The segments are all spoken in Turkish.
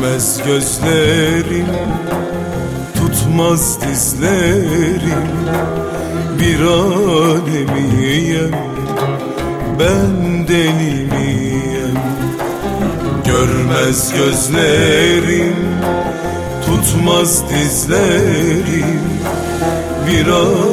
Görmez gözlerim Tutmaz dizlerim. Bir alemiyem Ben deli miyim Görmez gözlerim Tutmaz dizlerim. Bir alemiyem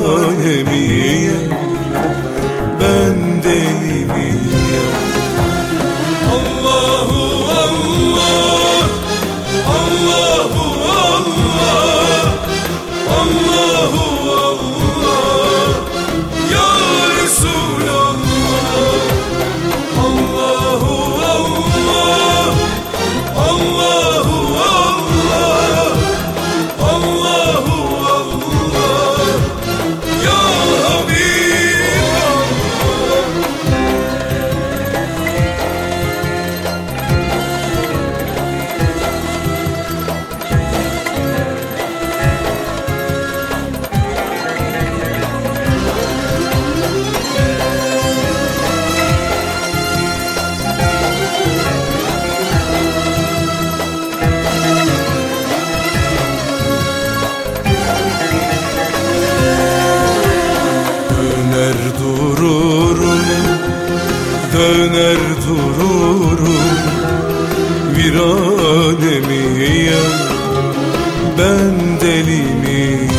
miyim Ben deli miyim?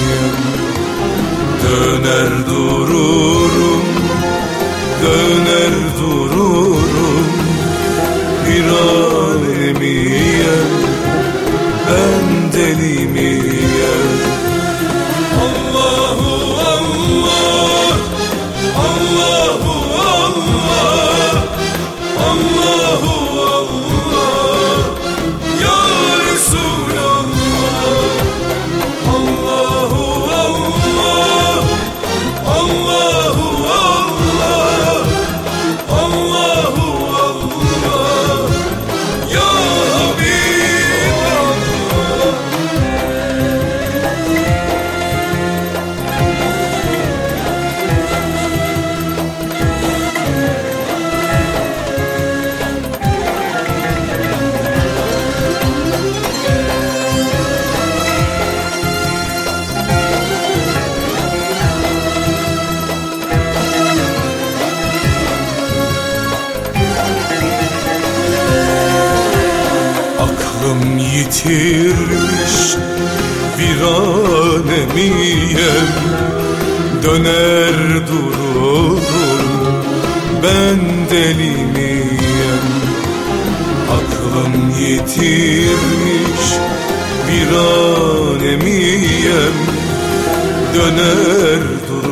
Döner dururum Döner dururum Aklım yitirmiş viranemiyem Döner dururum ben deli miyim Aklım yitirmiş viranemiyem Döner dururum